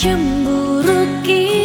cemburu kita.